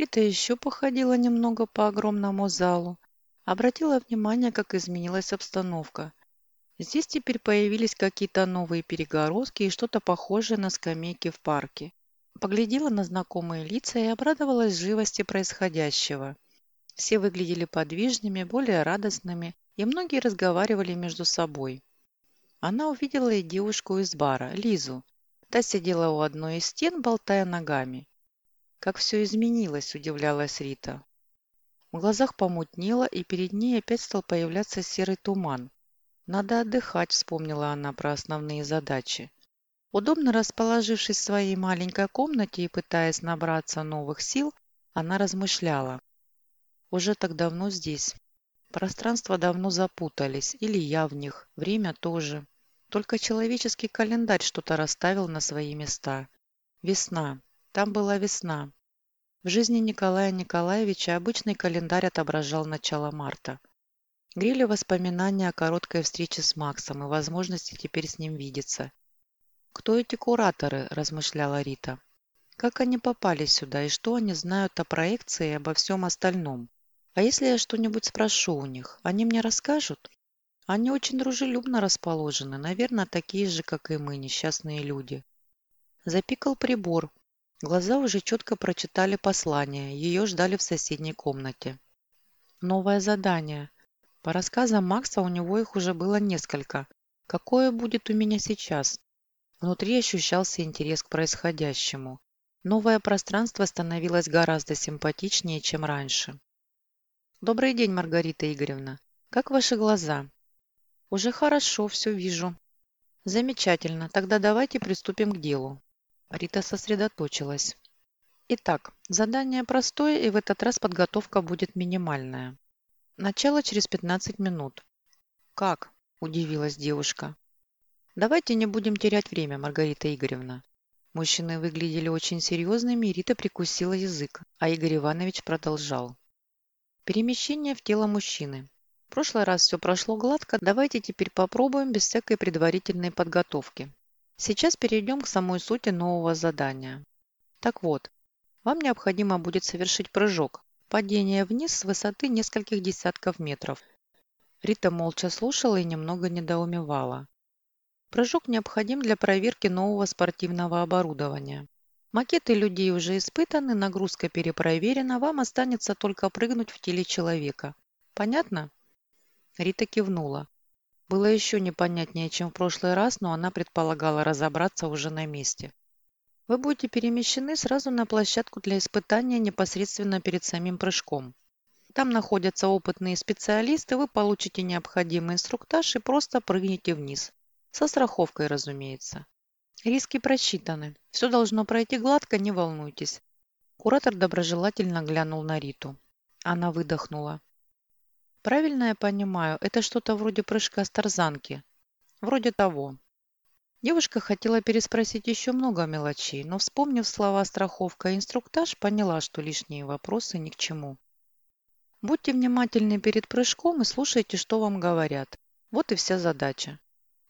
Рита еще походила немного по огромному залу. Обратила внимание, как изменилась обстановка. Здесь теперь появились какие-то новые перегородки и что-то похожее на скамейки в парке. Поглядела на знакомые лица и обрадовалась живости происходящего. Все выглядели подвижными, более радостными, и многие разговаривали между собой. Она увидела и девушку из бара, Лизу. Та сидела у одной из стен, болтая ногами. Как все изменилось, удивлялась Рита. В глазах помутнело, и перед ней опять стал появляться серый туман. Надо отдыхать, вспомнила она про основные задачи. Удобно расположившись в своей маленькой комнате и пытаясь набраться новых сил, она размышляла. Уже так давно здесь. Пространства давно запутались, или я в них, время тоже. Только человеческий календарь что-то расставил на свои места. Весна. Там была весна. В жизни Николая Николаевича обычный календарь отображал начало марта. Грели воспоминания о короткой встрече с Максом и возможности теперь с ним видеться. «Кто эти кураторы?» – размышляла Рита. «Как они попали сюда и что они знают о проекции и обо всем остальном? А если я что-нибудь спрошу у них, они мне расскажут?» Они очень дружелюбно расположены, наверное, такие же, как и мы, несчастные люди. Запикал прибор. Глаза уже четко прочитали послание, ее ждали в соседней комнате. Новое задание. По рассказам Макса у него их уже было несколько. Какое будет у меня сейчас? Внутри ощущался интерес к происходящему. Новое пространство становилось гораздо симпатичнее, чем раньше. «Добрый день, Маргарита Игоревна. Как ваши глаза?» «Уже хорошо, все вижу». «Замечательно. Тогда давайте приступим к делу». Рита сосредоточилась. Итак, задание простое, и в этот раз подготовка будет минимальная. Начало через 15 минут. Как? Удивилась девушка. Давайте не будем терять время, Маргарита Игоревна. Мужчины выглядели очень серьезными, и Рита прикусила язык, а Игорь Иванович продолжал. Перемещение в тело мужчины. В прошлый раз все прошло гладко, давайте теперь попробуем без всякой предварительной подготовки. Сейчас перейдем к самой сути нового задания. Так вот, вам необходимо будет совершить прыжок, Падение вниз с высоты нескольких десятков метров. Рита молча слушала и немного недоумевала. Прыжок необходим для проверки нового спортивного оборудования. Макеты людей уже испытаны, нагрузка перепроверена, вам останется только прыгнуть в теле человека. Понятно? Рита кивнула. Было еще непонятнее, чем в прошлый раз, но она предполагала разобраться уже на месте. Вы будете перемещены сразу на площадку для испытания непосредственно перед самим прыжком. Там находятся опытные специалисты, вы получите необходимый инструктаж и просто прыгнете вниз. Со страховкой, разумеется. Риски просчитаны. Все должно пройти гладко, не волнуйтесь. Куратор доброжелательно глянул на Риту. Она выдохнула. Правильно я понимаю, это что-то вроде прыжка с тарзанки. Вроде того. Девушка хотела переспросить еще много мелочей, но, вспомнив слова страховка и инструктаж, поняла, что лишние вопросы ни к чему. Будьте внимательны перед прыжком и слушайте, что вам говорят. Вот и вся задача.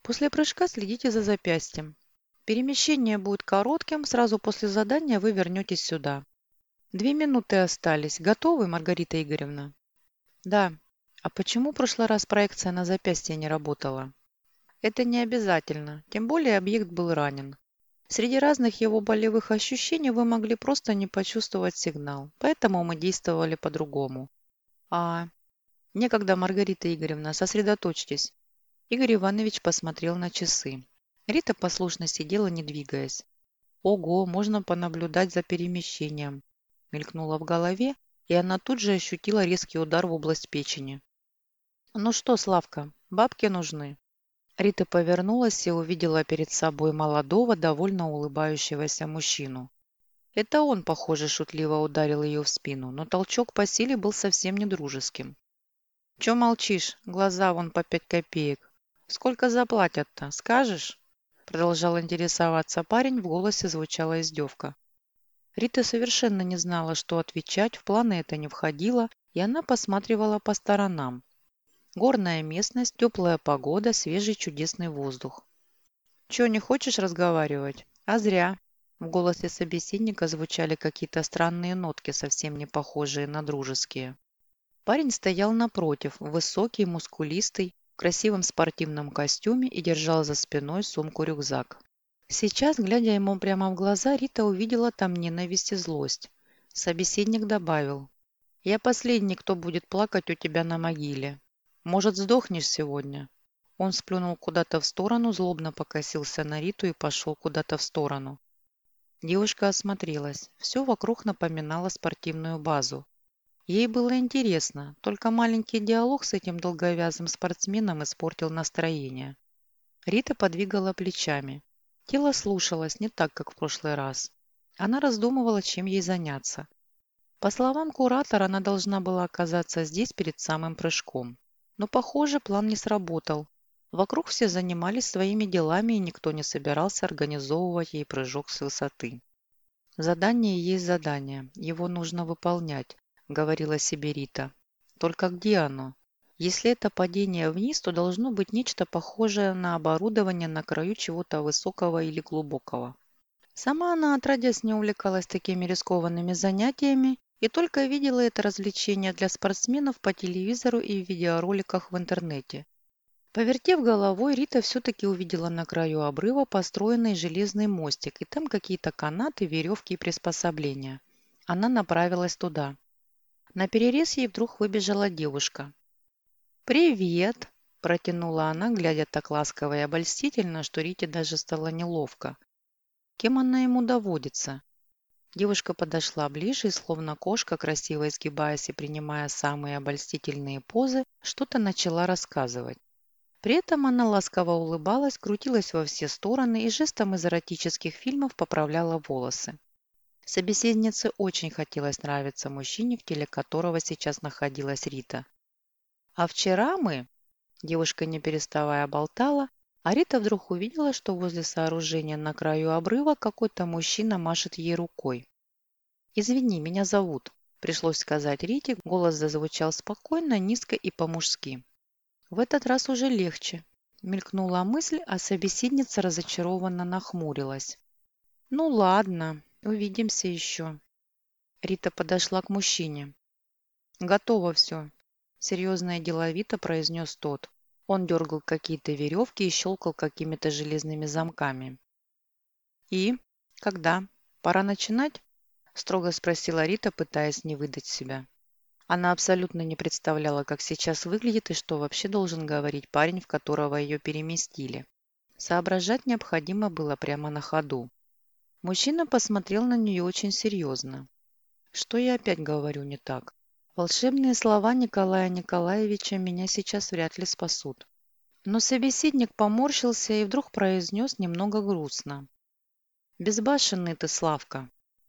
После прыжка следите за запястьем. Перемещение будет коротким, сразу после задания вы вернетесь сюда. Две минуты остались. Готовы, Маргарита Игоревна? Да. А почему прошлый раз проекция на запястье не работала? Это не обязательно, тем более объект был ранен. Среди разных его болевых ощущений вы могли просто не почувствовать сигнал, поэтому мы действовали по-другому. А... Некогда, Маргарита Игоревна, сосредоточьтесь. Игорь Иванович посмотрел на часы. Рита послушно сидела, не двигаясь. Ого, можно понаблюдать за перемещением. Мелькнула в голове, и она тут же ощутила резкий удар в область печени. Ну что, Славка, бабки нужны. Рита повернулась и увидела перед собой молодого, довольно улыбающегося мужчину. Это он, похоже, шутливо ударил ее в спину, но толчок по силе был совсем не дружеским. «Че молчишь? Глаза вон по пять копеек. Сколько заплатят-то? Скажешь?» Продолжал интересоваться парень, в голосе звучала издевка. Рита совершенно не знала, что отвечать, в планы это не входило, и она посматривала по сторонам. Горная местность, теплая погода, свежий чудесный воздух. Че, не хочешь разговаривать? А зря. В голосе собеседника звучали какие-то странные нотки, совсем не похожие на дружеские. Парень стоял напротив, высокий, мускулистый, в красивом спортивном костюме и держал за спиной сумку-рюкзак. Сейчас, глядя ему прямо в глаза, Рита увидела там ненависть и злость. Собеседник добавил. «Я последний, кто будет плакать у тебя на могиле. Может, сдохнешь сегодня?» Он сплюнул куда-то в сторону, злобно покосился на Риту и пошел куда-то в сторону. Девушка осмотрелась. Все вокруг напоминало спортивную базу. Ей было интересно, только маленький диалог с этим долговязым спортсменом испортил настроение. Рита подвигала плечами. Тело слушалось не так, как в прошлый раз. Она раздумывала, чем ей заняться. По словам куратора, она должна была оказаться здесь перед самым прыжком. Но, похоже, план не сработал. Вокруг все занимались своими делами, и никто не собирался организовывать ей прыжок с высоты. «Задание есть задание, его нужно выполнять», — говорила себе Рита. «Только где оно? Если это падение вниз, то должно быть нечто похожее на оборудование на краю чего-то высокого или глубокого. Сама она отродясь не увлекалась такими рискованными занятиями и только видела это развлечение для спортсменов по телевизору и в видеороликах в интернете. Повертев головой, Рита все-таки увидела на краю обрыва построенный железный мостик, и там какие-то канаты, веревки и приспособления. Она направилась туда. На перерез ей вдруг выбежала девушка. «Привет!» – протянула она, глядя так ласково и обольстительно, что Рите даже стало неловко. Кем она ему доводится? Девушка подошла ближе словно кошка, красиво изгибаясь и принимая самые обольстительные позы, что-то начала рассказывать. При этом она ласково улыбалась, крутилась во все стороны и жестом из эротических фильмов поправляла волосы. Собеседнице очень хотелось нравиться мужчине, в теле которого сейчас находилась Рита. А вчера мы, девушка не переставая болтала, а Рита вдруг увидела, что возле сооружения на краю обрыва какой-то мужчина машет ей рукой. «Извини, меня зовут», – пришлось сказать Рите, голос зазвучал спокойно, низко и по-мужски. В этот раз уже легче. Мелькнула мысль, а собеседница разочарованно нахмурилась. «Ну ладно, увидимся еще». Рита подошла к мужчине. «Готово все. Серьезно и деловито произнес тот. Он дергал какие-то веревки и щелкал какими-то железными замками. «И? Когда? Пора начинать?» строго спросила Рита, пытаясь не выдать себя. Она абсолютно не представляла, как сейчас выглядит и что вообще должен говорить парень, в которого ее переместили. Соображать необходимо было прямо на ходу. Мужчина посмотрел на нее очень серьезно. Что я опять говорю не так? Волшебные слова Николая Николаевича меня сейчас вряд ли спасут. Но собеседник поморщился и вдруг произнес немного грустно. «Безбашенный ты, Славка.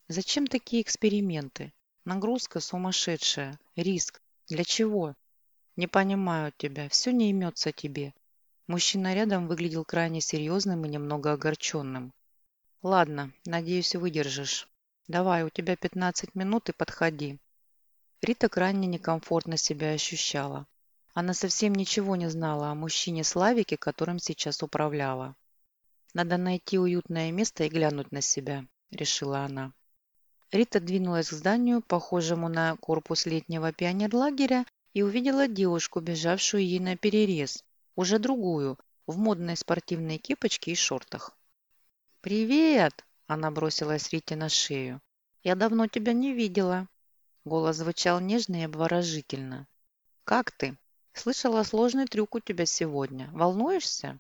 Зачем такие эксперименты? Нагрузка сумасшедшая. Риск. Для чего? Не понимаю тебя. Все не имется тебе». Мужчина рядом выглядел крайне серьезным и немного огорченным. «Ладно, надеюсь, выдержишь. Давай, у тебя 15 минут и подходи. Рита крайне некомфортно себя ощущала. Она совсем ничего не знала о мужчине Славике, которым сейчас управляла. «Надо найти уютное место и глянуть на себя», – решила она. Рита двинулась к зданию, похожему на корпус летнего пионерлагеря, и увидела девушку, бежавшую ей на перерез, уже другую, в модной спортивной кепочке и шортах. «Привет!» – она бросилась Рите на шею. «Я давно тебя не видела». Голос звучал нежно и обворожительно. «Как ты? Слышала, сложный трюк у тебя сегодня. Волнуешься?»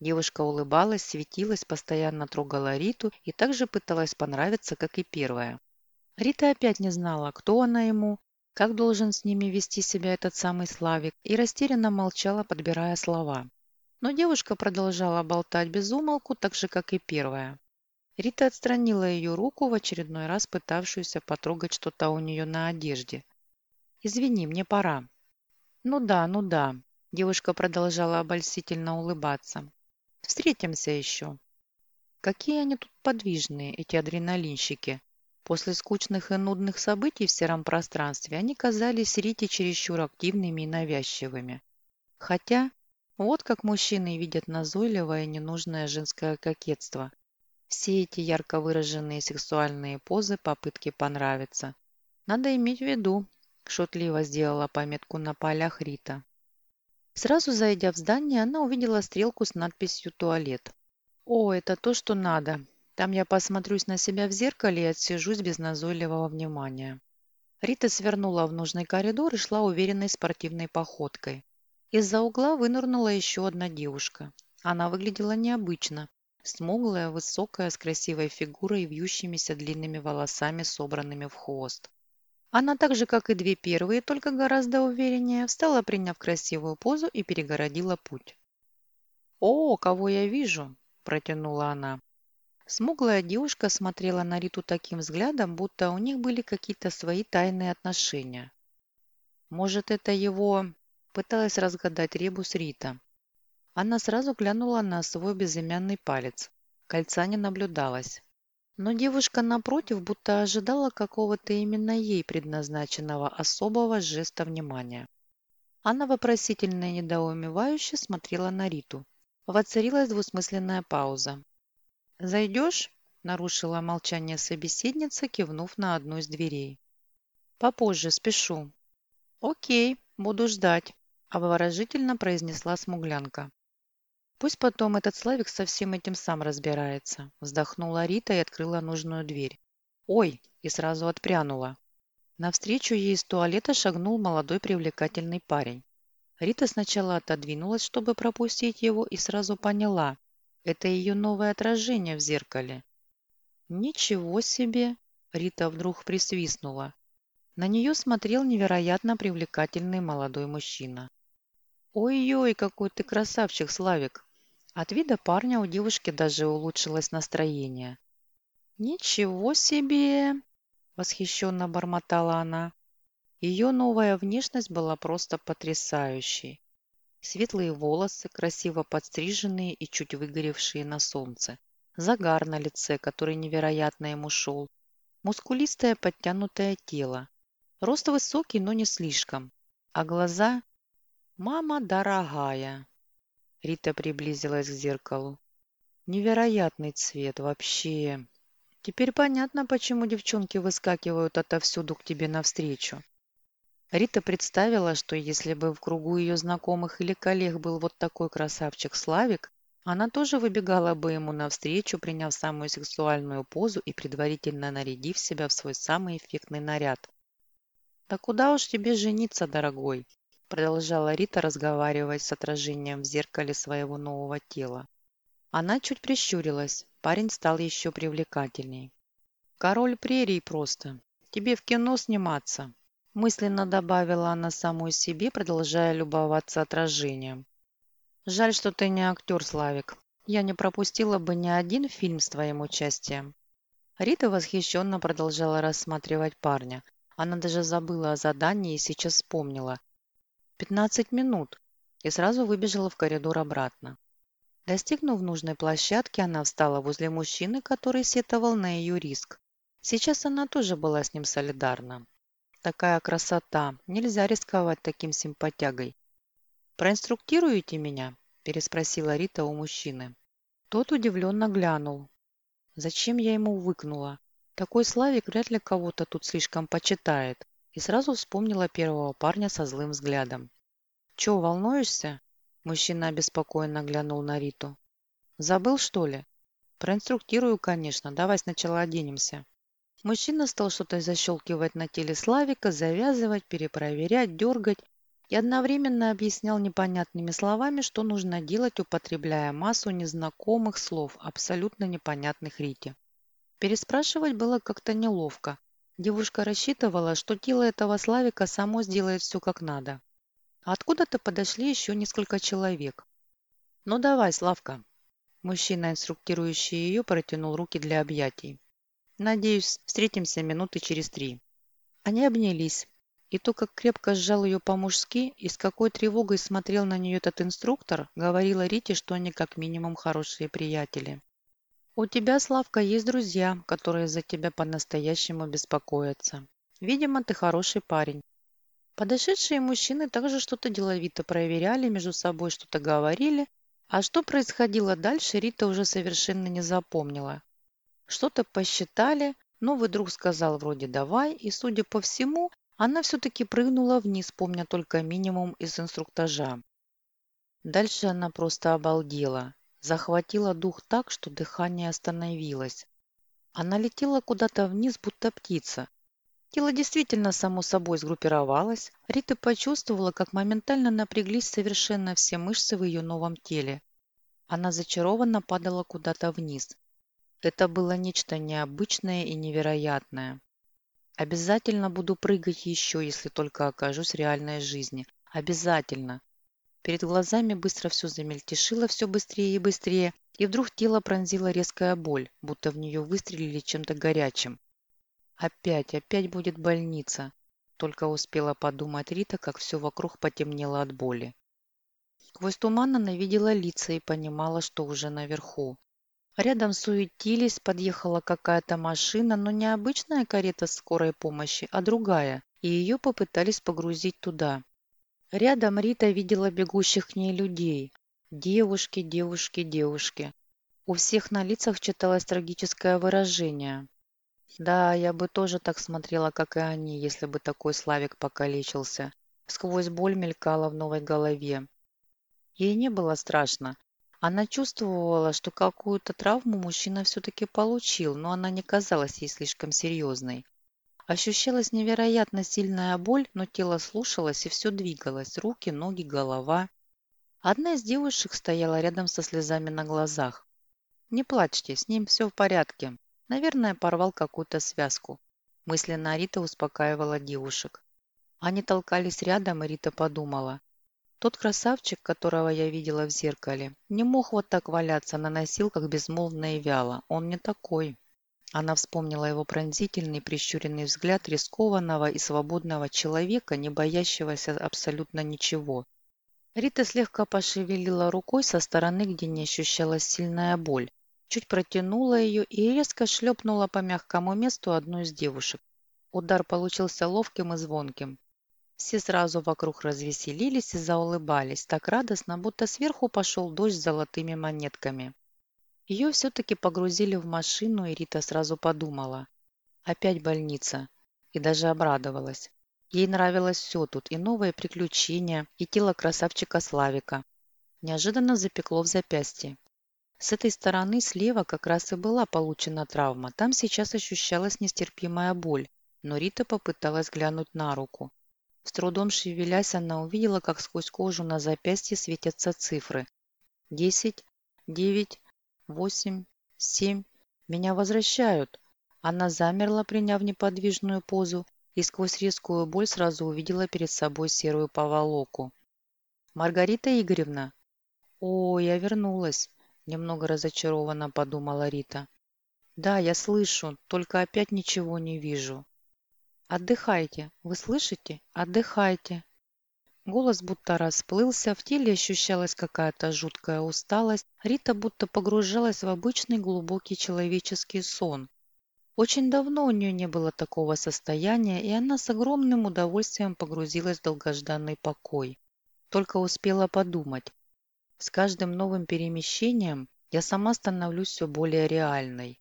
Девушка улыбалась, светилась, постоянно трогала Риту и также пыталась понравиться, как и первая. Рита опять не знала, кто она ему, как должен с ними вести себя этот самый Славик, и растерянно молчала, подбирая слова. Но девушка продолжала болтать без умолку, так же, как и первая. Рита отстранила ее руку, в очередной раз пытавшуюся потрогать что-то у нее на одежде. «Извини, мне пора». «Ну да, ну да», – девушка продолжала обольстительно улыбаться. «Встретимся еще». Какие они тут подвижные, эти адреналинщики. После скучных и нудных событий в сером пространстве они казались Рите чересчур активными и навязчивыми. Хотя, вот как мужчины видят назойливое и ненужное женское кокетство – Все эти ярко выраженные сексуальные позы, попытки понравиться. Надо иметь в виду, шутливо сделала пометку на полях Рита. Сразу зайдя в здание, она увидела стрелку с надписью «Туалет». «О, это то, что надо. Там я посмотрюсь на себя в зеркале и отсижусь без назойливого внимания». Рита свернула в нужный коридор и шла уверенной спортивной походкой. Из-за угла вынырнула еще одна девушка. Она выглядела необычно. Смуглая, высокая, с красивой фигурой и вьющимися длинными волосами, собранными в хвост. Она так же, как и две первые, только гораздо увереннее, встала, приняв красивую позу и перегородила путь. «О, кого я вижу!» – протянула она. Смуглая девушка смотрела на Риту таким взглядом, будто у них были какие-то свои тайные отношения. «Может, это его...» – пыталась разгадать ребус Рита. Она сразу глянула на свой безымянный палец. Кольца не наблюдалось. Но девушка напротив будто ожидала какого-то именно ей предназначенного особого жеста внимания. Она вопросительно и недоумевающе смотрела на Риту. Воцарилась двусмысленная пауза. «Зайдешь?» – нарушила молчание собеседница, кивнув на одну из дверей. «Попозже, спешу». «Окей, буду ждать», – обворожительно произнесла смуглянка. Пусть потом этот Славик со всем этим сам разбирается. Вздохнула Рита и открыла нужную дверь. Ой! И сразу отпрянула. Навстречу ей из туалета шагнул молодой привлекательный парень. Рита сначала отодвинулась, чтобы пропустить его, и сразу поняла. Это ее новое отражение в зеркале. «Ничего себе!» Рита вдруг присвистнула. На нее смотрел невероятно привлекательный молодой мужчина. «Ой-ой, какой ты красавчик, Славик!» От вида парня у девушки даже улучшилось настроение. «Ничего себе!» – восхищенно бормотала она. Ее новая внешность была просто потрясающей. Светлые волосы, красиво подстриженные и чуть выгоревшие на солнце. Загар на лице, который невероятно ему шел. Мускулистое подтянутое тело. Рост высокий, но не слишком. А глаза... «Мама дорогая!» Рита приблизилась к зеркалу. Невероятный цвет вообще. Теперь понятно, почему девчонки выскакивают отовсюду к тебе навстречу. Рита представила, что если бы в кругу ее знакомых или коллег был вот такой красавчик Славик, она тоже выбегала бы ему навстречу, приняв самую сексуальную позу и предварительно нарядив себя в свой самый эффектный наряд. «Да куда уж тебе жениться, дорогой?» Продолжала Рита разговаривать с отражением в зеркале своего нового тела. Она чуть прищурилась, парень стал еще привлекательней. «Король прерий просто. Тебе в кино сниматься», мысленно добавила она самой себе, продолжая любоваться отражением. «Жаль, что ты не актер, Славик. Я не пропустила бы ни один фильм с твоим участием». Рита восхищенно продолжала рассматривать парня. Она даже забыла о задании и сейчас вспомнила. Пятнадцать минут и сразу выбежала в коридор обратно. Достигнув нужной площадки, она встала возле мужчины, который сетовал на ее риск. Сейчас она тоже была с ним солидарна. Такая красота, нельзя рисковать таким симпатягой. «Проинструктируете меня?» – переспросила Рита у мужчины. Тот удивленно глянул. «Зачем я ему выкнула? Такой Славик вряд ли кого-то тут слишком почитает и сразу вспомнила первого парня со злым взглядом. «Чё, волнуешься?» Мужчина обеспокоенно глянул на Риту. «Забыл, что ли?» «Проинструктирую, конечно. Давай сначала оденемся». Мужчина стал что-то защелкивать на теле Славика, завязывать, перепроверять, дергать и одновременно объяснял непонятными словами, что нужно делать, употребляя массу незнакомых слов, абсолютно непонятных Рите. Переспрашивать было как-то неловко, Девушка рассчитывала, что тело этого Славика само сделает все как надо. Откуда-то подошли еще несколько человек. «Ну давай, Славка!» Мужчина, инструктирующий ее, протянул руки для объятий. «Надеюсь, встретимся минуты через три». Они обнялись, и то, как крепко сжал ее по-мужски и с какой тревогой смотрел на нее этот инструктор, говорила Рите, что они как минимум хорошие приятели. У тебя, Славка, есть друзья, которые за тебя по-настоящему беспокоятся. Видимо, ты хороший парень. Подошедшие мужчины также что-то деловито проверяли, между собой что-то говорили, а что происходило дальше, Рита уже совершенно не запомнила. Что-то посчитали, новый друг сказал вроде «давай», и, судя по всему, она все-таки прыгнула вниз, помня только минимум из инструктажа. Дальше она просто обалдела. Захватила дух так, что дыхание остановилось. Она летела куда-то вниз, будто птица. Тело действительно само собой сгруппировалось. Рита почувствовала, как моментально напряглись совершенно все мышцы в ее новом теле. Она зачарованно падала куда-то вниз. Это было нечто необычное и невероятное. Обязательно буду прыгать еще, если только окажусь в реальной жизни. Обязательно. Перед глазами быстро все замельтешило все быстрее и быстрее, и вдруг тело пронзила резкая боль, будто в нее выстрелили чем-то горячим. Опять, опять будет больница. Только успела подумать Рита, как все вокруг потемнело от боли. Сквозь туман она видела лица и понимала, что уже наверху. Рядом суетились, подъехала какая-то машина, но не обычная карета скорой помощи, а другая, и ее попытались погрузить туда. Рядом Рита видела бегущих к ней людей. Девушки, девушки, девушки. У всех на лицах читалось трагическое выражение. Да, я бы тоже так смотрела, как и они, если бы такой Славик покалечился. Сквозь боль мелькала в новой голове. Ей не было страшно. Она чувствовала, что какую-то травму мужчина все-таки получил, но она не казалась ей слишком серьезной. Ощущалась невероятно сильная боль, но тело слушалось и все двигалось. Руки, ноги, голова. Одна из девушек стояла рядом со слезами на глазах. «Не плачьте, с ним все в порядке. Наверное, порвал какую-то связку. Мысленно Рита успокаивала девушек. Они толкались рядом, и Рита подумала. Тот красавчик, которого я видела в зеркале, не мог вот так валяться на носилках безмолвно и вяло. Он не такой. Она вспомнила его пронзительный прищуренный взгляд рискованного и свободного человека, не боящегося абсолютно ничего. Рита слегка пошевелила рукой со стороны, где не ощущалась сильная боль чуть протянула ее и резко шлепнула по мягкому месту одну из девушек. Удар получился ловким и звонким. Все сразу вокруг развеселились и заулыбались, так радостно, будто сверху пошел дождь с золотыми монетками. Ее все-таки погрузили в машину, и Рита сразу подумала. Опять больница. И даже обрадовалась. Ей нравилось все тут, и новые приключения, и тело красавчика Славика. Неожиданно запекло в запястье. С этой стороны слева как раз и была получена травма. Там сейчас ощущалась нестерпимая боль, но Рита попыталась глянуть на руку. С трудом шевелясь, она увидела, как сквозь кожу на запястье светятся цифры. Десять, девять, восемь, семь. Меня возвращают. Она замерла, приняв неподвижную позу, и сквозь резкую боль сразу увидела перед собой серую поволоку. «Маргарита Игоревна?» «О, я вернулась!» Немного разочарованно подумала Рита. Да, я слышу, только опять ничего не вижу. Отдыхайте, вы слышите? Отдыхайте. Голос будто расплылся, в теле ощущалась какая-то жуткая усталость. Рита будто погружалась в обычный глубокий человеческий сон. Очень давно у нее не было такого состояния, и она с огромным удовольствием погрузилась в долгожданный покой. Только успела подумать, с каждым новым перемещением я сама становлюсь все более реальной.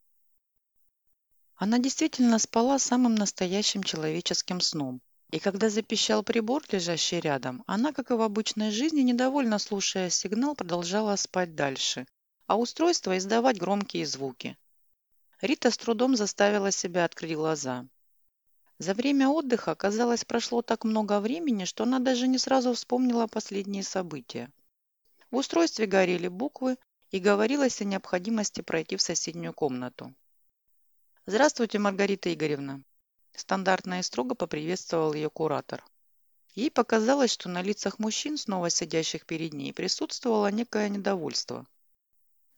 Она действительно спала самым настоящим человеческим сном. И когда запищал прибор, лежащий рядом, она, как и в обычной жизни, недовольно слушая сигнал, продолжала спать дальше, а устройство издавать громкие звуки. Рита с трудом заставила себя открыть глаза. За время отдыха, казалось, прошло так много времени, что она даже не сразу вспомнила последние события. В устройстве горели буквы и говорилось о необходимости пройти в соседнюю комнату. «Здравствуйте, Маргарита Игоревна!» Стандартно и строго поприветствовал ее куратор. Ей показалось, что на лицах мужчин, снова сидящих перед ней, присутствовало некое недовольство.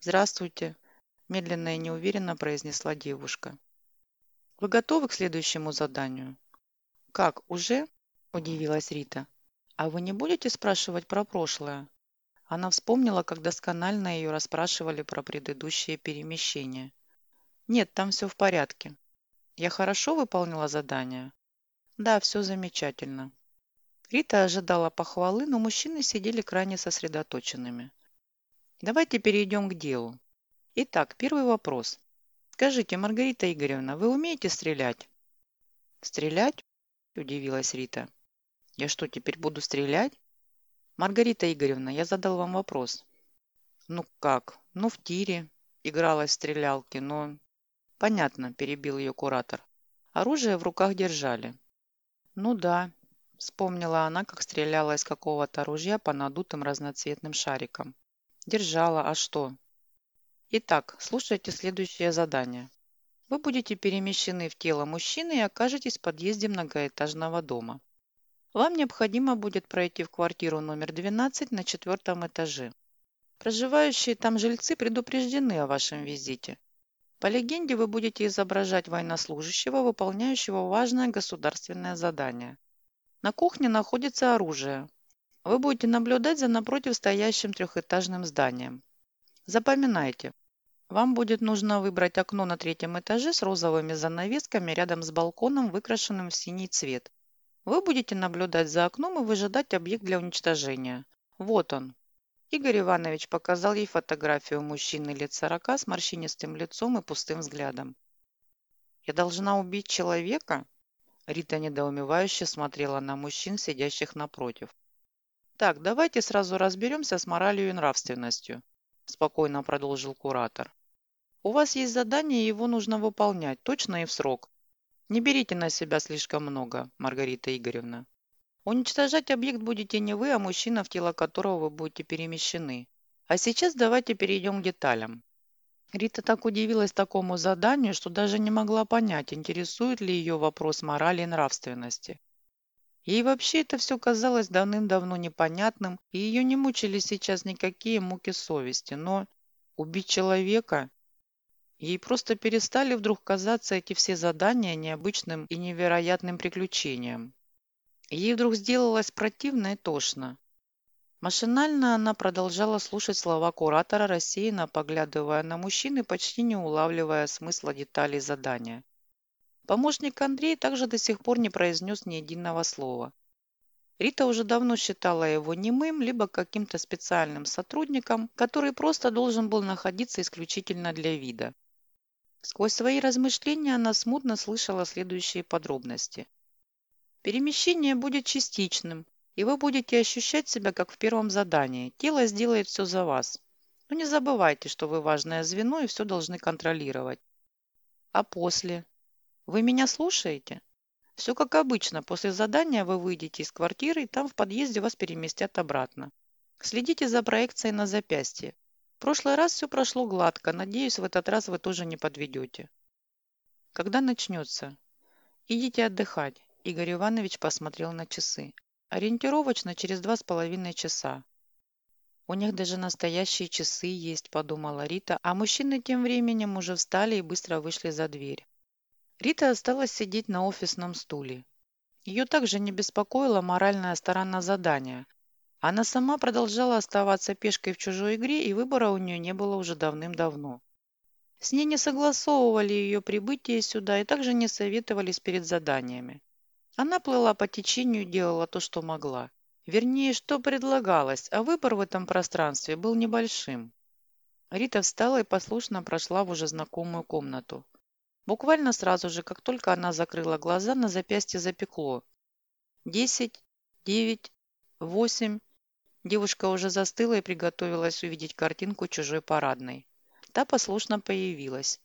«Здравствуйте!» – медленно и неуверенно произнесла девушка. «Вы готовы к следующему заданию?» «Как, уже?» – удивилась Рита. «А вы не будете спрашивать про прошлое?» Она вспомнила, как досконально ее расспрашивали про предыдущее перемещение. «Нет, там все в порядке. Я хорошо выполнила задание?» «Да, все замечательно». Рита ожидала похвалы, но мужчины сидели крайне сосредоточенными. «Давайте перейдем к делу. Итак, первый вопрос. Скажите, Маргарита Игоревна, вы умеете стрелять? Стрелять? Удивилась Рита. Я что, теперь буду стрелять? Маргарита Игоревна, я задал вам вопрос. Ну как? Ну в тире. Игралась в стрелялки, но... Понятно, перебил ее куратор. Оружие в руках держали. Ну да, вспомнила она, как стреляла из какого-то ружья по надутым разноцветным шарикам. Держала, а что? Итак, слушайте следующее задание. Вы будете перемещены в тело мужчины и окажетесь в подъезде многоэтажного дома. Вам необходимо будет пройти в квартиру номер 12 на четвертом этаже. Проживающие там жильцы предупреждены о вашем визите. По легенде, вы будете изображать военнослужащего, выполняющего важное государственное задание. На кухне находится оружие. Вы будете наблюдать за напротив стоящим трехэтажным зданием. Запоминайте. Вам будет нужно выбрать окно на третьем этаже с розовыми занавесками рядом с балконом, выкрашенным в синий цвет. Вы будете наблюдать за окном и выжидать объект для уничтожения. Вот он. Игорь Иванович показал ей фотографию мужчины лет сорока с морщинистым лицом и пустым взглядом. «Я должна убить человека?» Рита недоумевающе смотрела на мужчин, сидящих напротив. «Так, давайте сразу разберемся с моралью и нравственностью спокойно продолжил куратор. У вас есть задание, его нужно выполнять, точно и в срок. Не берите на себя слишком много, Маргарита Игоревна. Уничтожать объект будете не вы, а мужчина, в тело которого вы будете перемещены. А сейчас давайте перейдем к деталям. Рита так удивилась такому заданию, что даже не могла понять, интересует ли ее вопрос морали и нравственности. Ей вообще это все казалось давным-давно непонятным, и ее не мучили сейчас никакие муки совести, но убить человека... Ей просто перестали вдруг казаться эти все задания необычным и невероятным приключением. Ей вдруг сделалось противно и тошно. Машинально она продолжала слушать слова куратора, рассеянно поглядывая на мужчины, почти не улавливая смысла деталей задания. Помощник Андрей также до сих пор не произнес ни единого слова. Рита уже давно считала его немым, либо каким-то специальным сотрудником, который просто должен был находиться исключительно для вида. Сквозь свои размышления она смутно слышала следующие подробности. Перемещение будет частичным, и вы будете ощущать себя как в первом задании. Тело сделает все за вас. Но не забывайте, что вы важное звено и все должны контролировать. А после? Вы меня слушаете? Все как обычно. После задания вы выйдете из квартиры, и там в подъезде вас переместят обратно. Следите за проекцией на запястье. В прошлый раз все прошло гладко. Надеюсь, в этот раз вы тоже не подведете. Когда начнется? Идите отдыхать. Игорь Иванович посмотрел на часы. Ориентировочно через два с половиной часа. У них даже настоящие часы есть, подумала Рита, а мужчины тем временем уже встали и быстро вышли за дверь. Рита осталась сидеть на офисном стуле. Ее также не беспокоила моральная сторона задания. Она сама продолжала оставаться пешкой в чужой игре, и выбора у нее не было уже давным-давно. С ней не согласовывали ее прибытие сюда и также не советовались перед заданиями. Она плыла по течению и делала то, что могла. Вернее, что предлагалось, а выбор в этом пространстве был небольшим. Рита встала и послушно прошла в уже знакомую комнату. Буквально сразу же, как только она закрыла глаза, на запястье запекло. Десять, девять, восемь. Девушка уже застыла и приготовилась увидеть картинку чужой парадной. Та послушно появилась.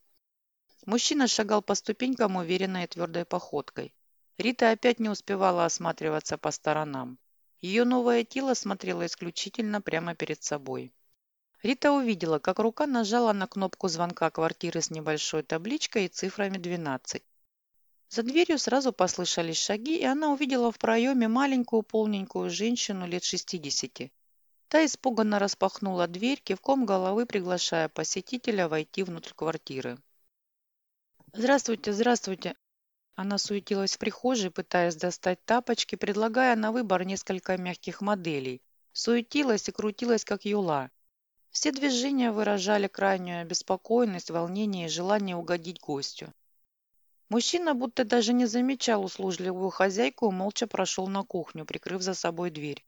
Мужчина шагал по ступенькам уверенной и твердой походкой. Рита опять не успевала осматриваться по сторонам. Ее новое тело смотрело исключительно прямо перед собой. Рита увидела, как рука нажала на кнопку звонка квартиры с небольшой табличкой и цифрами 12. За дверью сразу послышались шаги, и она увидела в проеме маленькую полненькую женщину лет 60. Та испуганно распахнула дверь, кивком головы приглашая посетителя войти внутрь квартиры. «Здравствуйте, здравствуйте!» Она суетилась в прихожей, пытаясь достать тапочки, предлагая на выбор несколько мягких моделей. Суетилась и крутилась, как юла. Все движения выражали крайнюю обеспокоенность, волнение и желание угодить гостю. Мужчина будто даже не замечал услужливую хозяйку и молча прошел на кухню, прикрыв за собой дверь.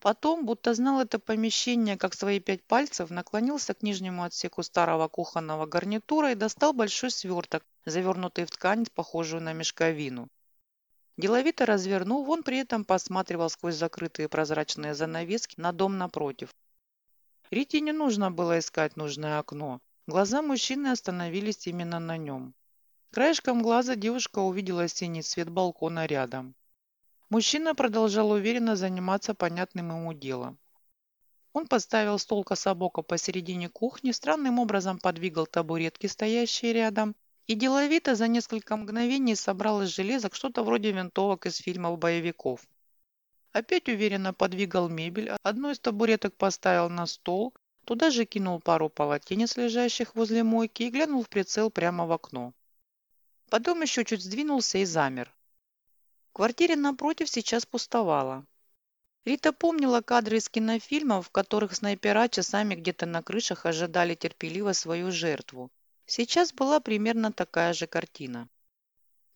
Потом, будто знал это помещение как свои пять пальцев, наклонился к нижнему отсеку старого кухонного гарнитура и достал большой сверток, завернутый в ткань, похожую на мешковину. Деловито развернув, он при этом посматривал сквозь закрытые прозрачные занавески на дом напротив. Рите не нужно было искать нужное окно. Глаза мужчины остановились именно на нем. Краешком глаза девушка увидела синий цвет балкона рядом. Мужчина продолжал уверенно заниматься понятным ему делом. Он поставил стол кособоко посередине кухни, странным образом подвигал табуретки, стоящие рядом, и деловито за несколько мгновений собрал из железок что-то вроде винтовок из фильмов боевиков. Опять уверенно подвигал мебель, одну из табуреток поставил на стол, туда же кинул пару полотенец, лежащих возле мойки, и глянул в прицел прямо в окно. Потом еще чуть сдвинулся и замер. В квартире напротив сейчас пустовало. Рита помнила кадры из кинофильмов, в которых снайпера часами где-то на крышах ожидали терпеливо свою жертву. Сейчас была примерно такая же картина.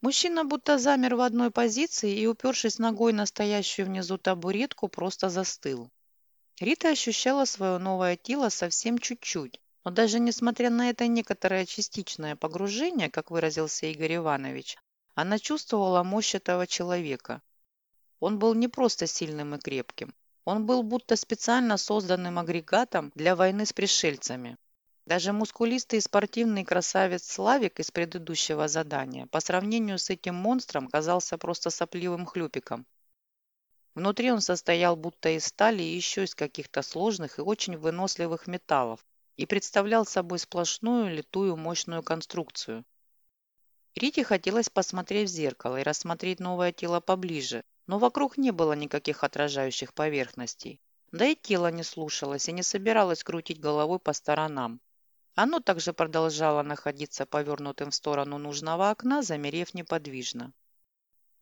Мужчина будто замер в одной позиции и, упершись ногой на стоящую внизу табуретку, просто застыл. Рита ощущала свое новое тело совсем чуть-чуть, но даже несмотря на это некоторое частичное погружение, как выразился Игорь Иванович, она чувствовала мощь этого человека. Он был не просто сильным и крепким. Он был будто специально созданным агрегатом для войны с пришельцами. Даже мускулистый и спортивный красавец Славик из предыдущего задания по сравнению с этим монстром казался просто сопливым хлюпиком. Внутри он состоял будто из стали и еще из каких-то сложных и очень выносливых металлов и представлял собой сплошную литую мощную конструкцию. Рите хотелось посмотреть в зеркало и рассмотреть новое тело поближе, но вокруг не было никаких отражающих поверхностей. Да и тело не слушалось и не собиралось крутить головой по сторонам. Оно также продолжало находиться повернутым в сторону нужного окна, замерев неподвижно.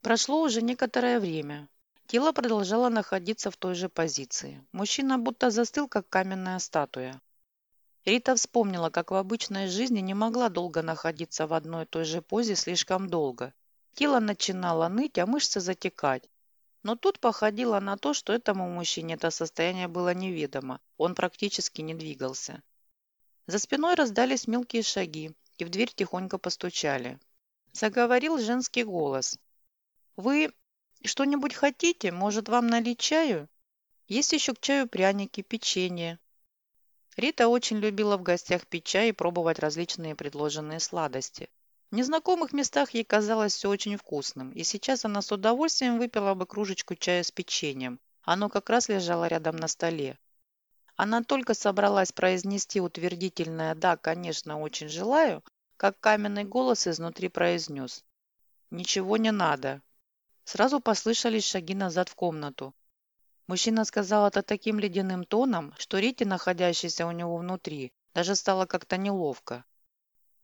Прошло уже некоторое время. Тело продолжало находиться в той же позиции. Мужчина будто застыл, как каменная статуя. Рита вспомнила, как в обычной жизни не могла долго находиться в одной и той же позе слишком долго. Тело начинало ныть, а мышцы затекать. Но тут походило на то, что этому мужчине это состояние было неведомо. Он практически не двигался. За спиной раздались мелкие шаги, и в дверь тихонько постучали. Заговорил женский голос. «Вы что-нибудь хотите? Может, вам налить чаю? Есть еще к чаю пряники, печенье». Рита очень любила в гостях пить чай и пробовать различные предложенные сладости. В незнакомых местах ей казалось все очень вкусным, и сейчас она с удовольствием выпила бы кружечку чая с печеньем. Оно как раз лежало рядом на столе. Она только собралась произнести утвердительное «да, конечно, очень желаю», как каменный голос изнутри произнес «Ничего не надо». Сразу послышались шаги назад в комнату. Мужчина сказал это таким ледяным тоном, что Рите, находящейся у него внутри, даже стало как-то неловко.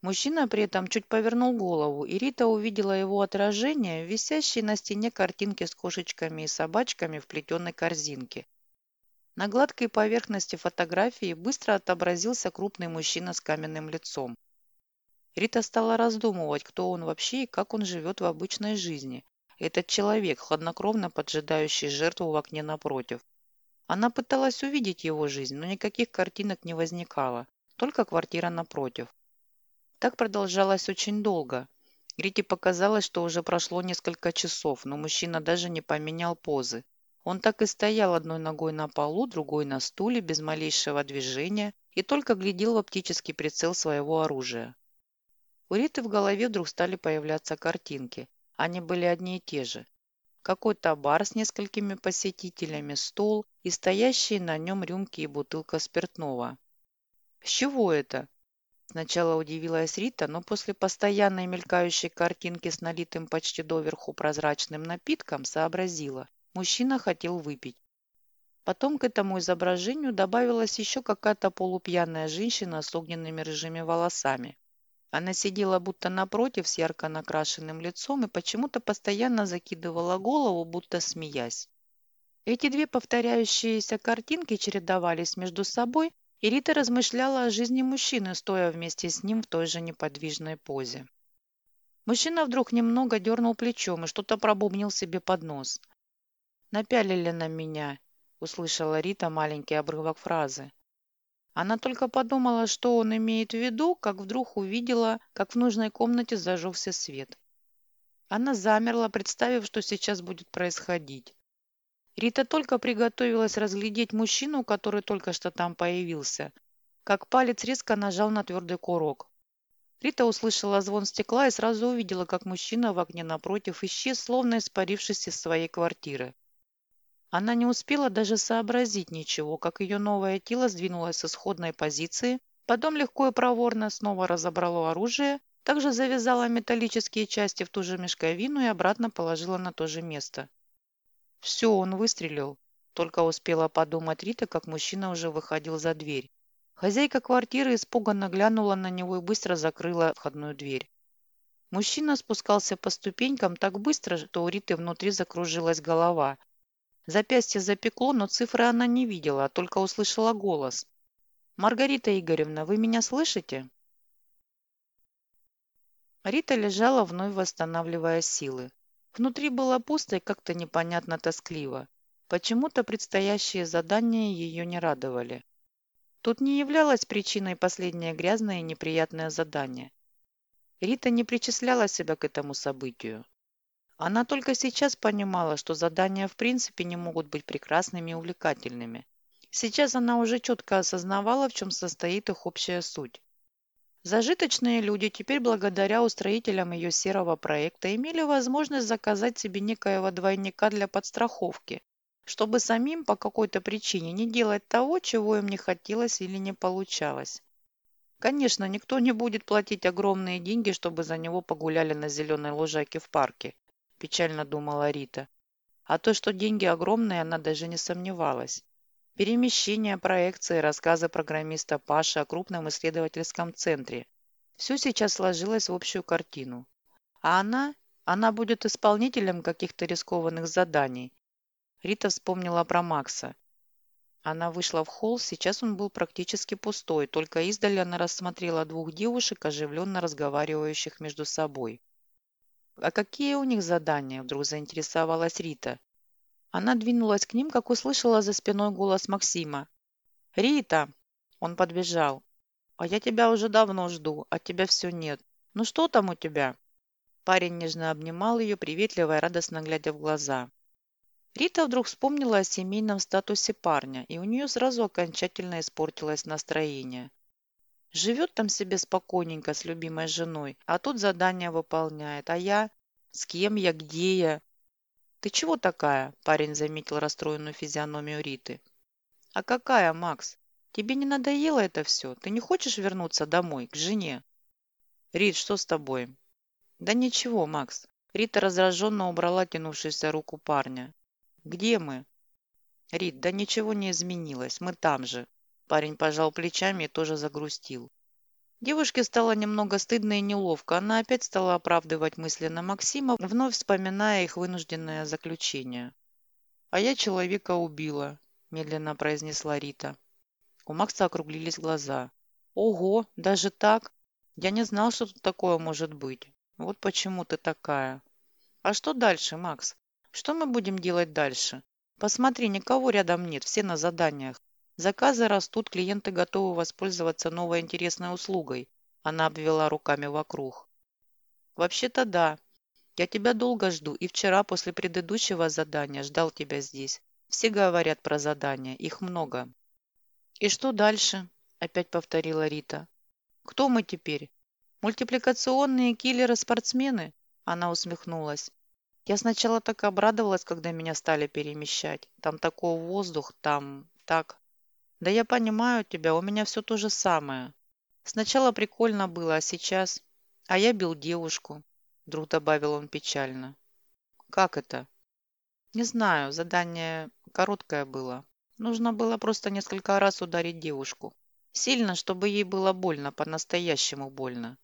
Мужчина при этом чуть повернул голову, и Рита увидела его отражение, висящей на стене картинки с кошечками и собачками в плетеной корзинке. На гладкой поверхности фотографии быстро отобразился крупный мужчина с каменным лицом. Рита стала раздумывать, кто он вообще и как он живет в обычной жизни. Этот человек, хладнокровно поджидающий жертву в окне напротив. Она пыталась увидеть его жизнь, но никаких картинок не возникало, только квартира напротив. Так продолжалось очень долго. Рите показалось, что уже прошло несколько часов, но мужчина даже не поменял позы. Он так и стоял одной ногой на полу, другой на стуле, без малейшего движения, и только глядел в оптический прицел своего оружия. У Риты в голове вдруг стали появляться картинки. Они были одни и те же. Какой-то бар с несколькими посетителями, стол и стоящие на нем рюмки и бутылка спиртного. С чего это? Сначала удивилась Рита, но после постоянной мелькающей картинки с налитым почти доверху прозрачным напитком сообразила. Мужчина хотел выпить. Потом к этому изображению добавилась еще какая-то полупьяная женщина с огненными рыжими волосами. Она сидела будто напротив с ярко накрашенным лицом и почему-то постоянно закидывала голову, будто смеясь. Эти две повторяющиеся картинки чередовались между собой, и Рита размышляла о жизни мужчины, стоя вместе с ним в той же неподвижной позе. Мужчина вдруг немного дернул плечом и что-то пробубнил себе под нос. Напялили на меня. – услышала Рита маленький обрывок фразы. Она только подумала, что он имеет в виду, как вдруг увидела, как в нужной комнате зажегся свет. Она замерла, представив, что сейчас будет происходить. Рита только приготовилась разглядеть мужчину, который только что там появился, как палец резко нажал на твердый курок. Рита услышала звон стекла и сразу увидела, как мужчина в окне напротив исчез, словно испарившись из своей квартиры. Она не успела даже сообразить ничего, как ее новое тело сдвинулось с исходной позиции, потом легко и проворно снова разобрало оружие, также завязала металлические части в ту же мешковину и обратно положила на то же место. Все, он выстрелил. Только успела подумать Рита, как мужчина уже выходил за дверь. Хозяйка квартиры испуганно глянула на него и быстро закрыла входную дверь. Мужчина спускался по ступенькам так быстро, что у Риты внутри закружилась голова. Запястье запекло, но цифры она не видела, а только услышала голос. «Маргарита Игоревна, вы меня слышите?» Рита лежала, вновь восстанавливая силы. Внутри было пусто и как-то непонятно тоскливо. Почему-то предстоящие задания ее не радовали. Тут не являлось причиной последнее грязное и неприятное задание. Рита не причисляла себя к этому событию. Она только сейчас понимала, что задания в принципе не могут быть прекрасными и увлекательными. Сейчас она уже четко осознавала, в чем состоит их общая суть. Зажиточные люди теперь благодаря устроителям ее серого проекта имели возможность заказать себе некоего двойника для подстраховки, чтобы самим по какой-то причине не делать того, чего им не хотелось или не получалось. Конечно, никто не будет платить огромные деньги, чтобы за него погуляли на зеленой лужайке в парке. – печально думала Рита. А то, что деньги огромные, она даже не сомневалась. Перемещение, проекции, рассказы программиста Паши о крупном исследовательском центре. Все сейчас сложилось в общую картину. А она? Она будет исполнителем каких-то рискованных заданий. Рита вспомнила про Макса. Она вышла в холл, сейчас он был практически пустой, только издали она рассмотрела двух девушек, оживленно разговаривающих между собой. «А какие у них задания?» – вдруг заинтересовалась Рита. Она двинулась к ним, как услышала за спиной голос Максима. «Рита!» – он подбежал. «А я тебя уже давно жду, а тебя все нет. Ну что там у тебя?» Парень нежно обнимал ее, приветливо и радостно глядя в глаза. Рита вдруг вспомнила о семейном статусе парня, и у нее сразу окончательно испортилось настроение. Живет там себе спокойненько с любимой женой, а тут задание выполняет. А я? С кем я? Где я? Ты чего такая? Парень заметил расстроенную физиономию Риты. А какая, Макс? Тебе не надоело это все? Ты не хочешь вернуться домой, к жене? Рит, что с тобой? Да ничего, Макс. Рита раздраженно убрала тянувшуюся руку парня. Где мы? Рит, да ничего не изменилось. Мы там же. Парень пожал плечами и тоже загрустил. Девушке стало немного стыдно и неловко. Она опять стала оправдывать мысленно Максима, вновь вспоминая их вынужденное заключение. «А я человека убила», – медленно произнесла Рита. У Макса округлились глаза. «Ого, даже так? Я не знал, что тут такое может быть. Вот почему ты такая». «А что дальше, Макс? Что мы будем делать дальше? Посмотри, никого рядом нет, все на заданиях. Заказы растут, клиенты готовы воспользоваться новой интересной услугой. Она обвела руками вокруг. Вообще-то да. Я тебя долго жду, и вчера после предыдущего задания ждал тебя здесь. Все говорят про задания, их много. И что дальше? Опять повторила Рита. Кто мы теперь? Мультипликационные киллеры-спортсмены? Она усмехнулась. Я сначала так обрадовалась, когда меня стали перемещать. Там такой воздух, там так. Да я понимаю тебя, у меня все то же самое. Сначала прикольно было, а сейчас... А я бил девушку, вдруг добавил он печально. Как это? Не знаю, задание короткое было. Нужно было просто несколько раз ударить девушку. Сильно, чтобы ей было больно, по-настоящему больно.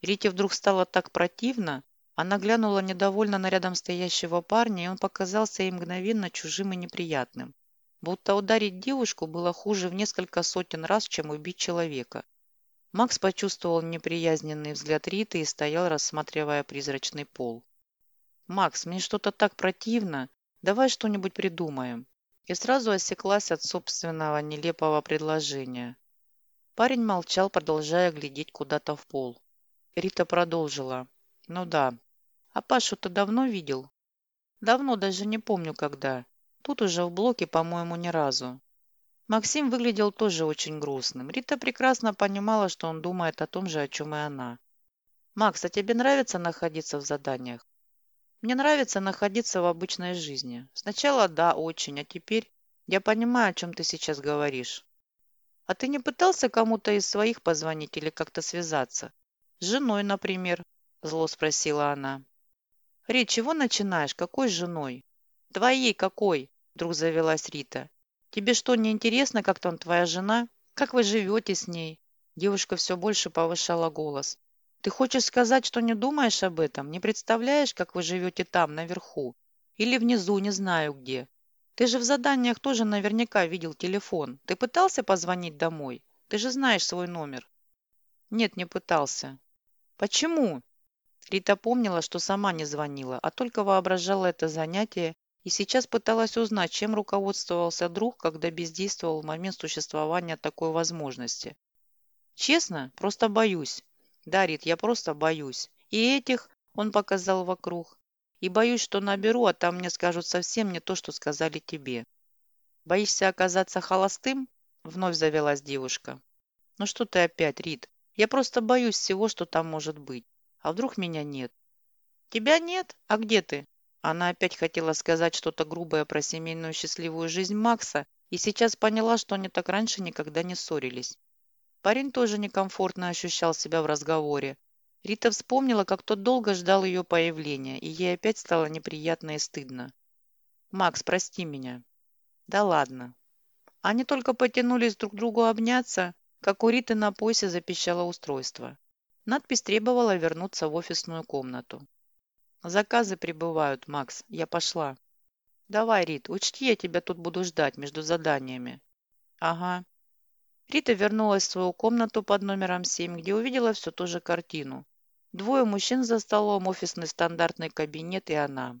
Рите вдруг стало так противно, она глянула недовольно на рядом стоящего парня, и он показался ей мгновенно чужим и неприятным. Будто ударить девушку было хуже в несколько сотен раз, чем убить человека. Макс почувствовал неприязненный взгляд Риты и стоял, рассматривая призрачный пол. «Макс, мне что-то так противно. Давай что-нибудь придумаем». и сразу осеклась от собственного нелепого предложения. Парень молчал, продолжая глядеть куда-то в пол. Рита продолжила. «Ну да. А Пашу ты давно видел?» «Давно, даже не помню когда. Тут уже в блоке, по-моему, ни разу». Максим выглядел тоже очень грустным. Рита прекрасно понимала, что он думает о том же, о чем и она. «Макс, а тебе нравится находиться в заданиях?» «Мне нравится находиться в обычной жизни. Сначала да, очень, а теперь я понимаю, о чем ты сейчас говоришь. А ты не пытался кому-то из своих позвонить или как-то связаться? С женой, например, зло спросила она. Рит, чего начинаешь? Какой женой? Твоей какой? Вдруг завелась Рита. Тебе что, не интересно, как там твоя жена? Как вы живете с ней? Девушка все больше повышала голос. Ты хочешь сказать, что не думаешь об этом? Не представляешь, как вы живете там, наверху? Или внизу, не знаю где? Ты же в заданиях тоже наверняка видел телефон. Ты пытался позвонить домой? Ты же знаешь свой номер. Нет, не пытался. Почему? Рита помнила, что сама не звонила, а только воображала это занятие и сейчас пыталась узнать, чем руководствовался друг, когда бездействовал в момент существования такой возможности. Честно, просто боюсь. Да, Рит, я просто боюсь. И этих, он показал вокруг, и боюсь, что наберу, а там мне скажут совсем не то, что сказали тебе. Боишься оказаться холостым? Вновь завелась девушка. Ну что ты опять, Рит? Я просто боюсь всего, что там может быть. А вдруг меня нет? Тебя нет? А где ты? Она опять хотела сказать что-то грубое про семейную счастливую жизнь Макса и сейчас поняла, что они так раньше никогда не ссорились. Парень тоже некомфортно ощущал себя в разговоре, Рита вспомнила, как тот долго ждал ее появления, и ей опять стало неприятно и стыдно. «Макс, прости меня». «Да ладно». Они только потянулись друг к другу обняться, как у Риты на поясе запищало устройство. Надпись требовала вернуться в офисную комнату. «Заказы прибывают, Макс. Я пошла». «Давай, Рит, учти, я тебя тут буду ждать между заданиями». «Ага». Рита вернулась в свою комнату под номером 7, где увидела всю ту же картину. Двое мужчин за столом, офисный стандартный кабинет и она.